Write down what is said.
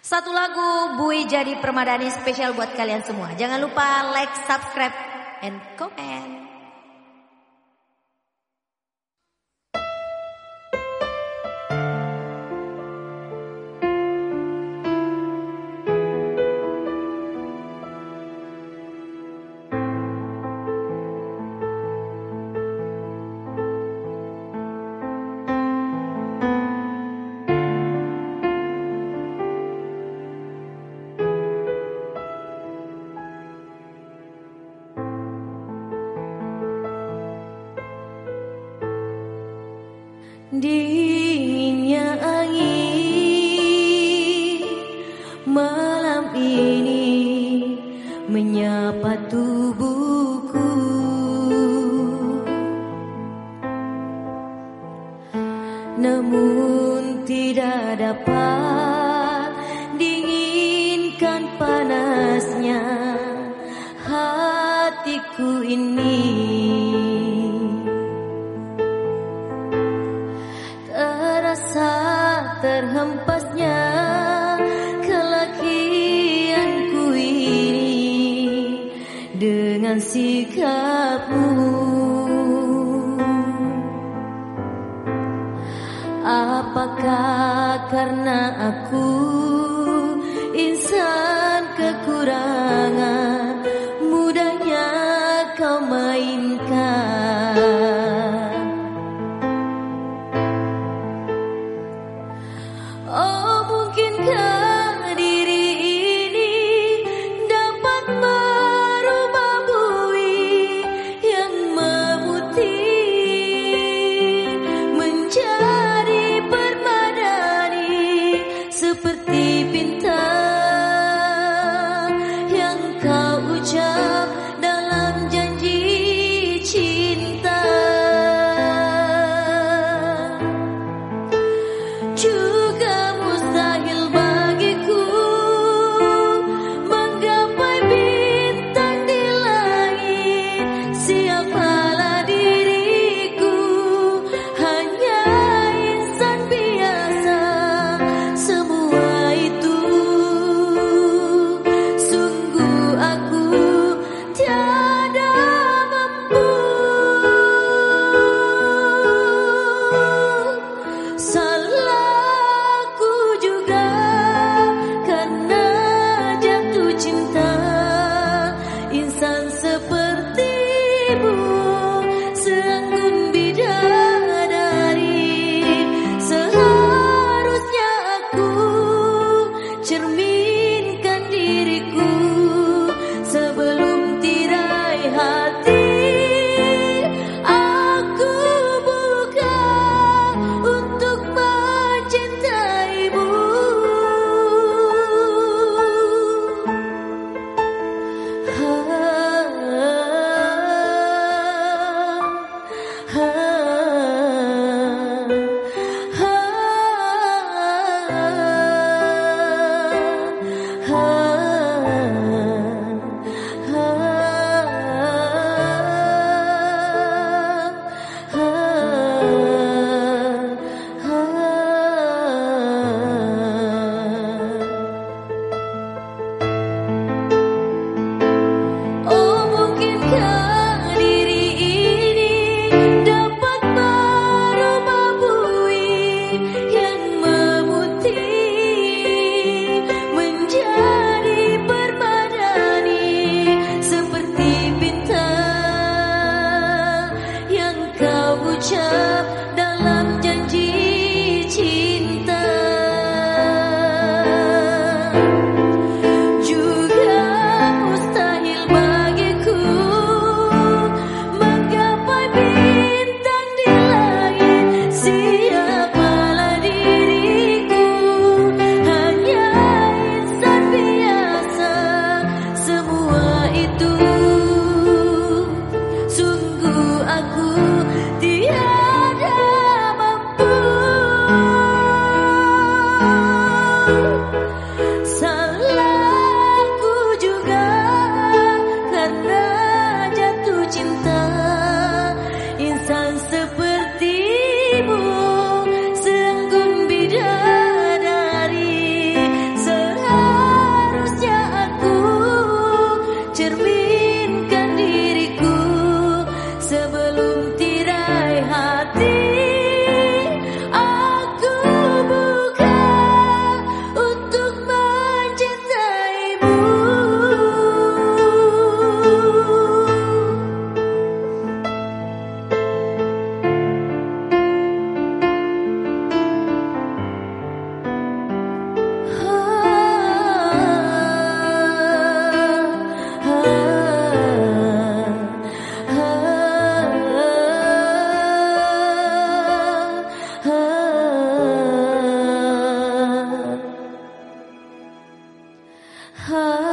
Satu lagu Bui jadi permadani spesial buat kalian semua. Jangan lupa like, subscribe, and comment. Dinginnya angin malam ini menyapa tubuhku. Namun tidak dapat diinginkan panasnya hatiku ini. dengan sikapmu. Apakah karena aku 不。love.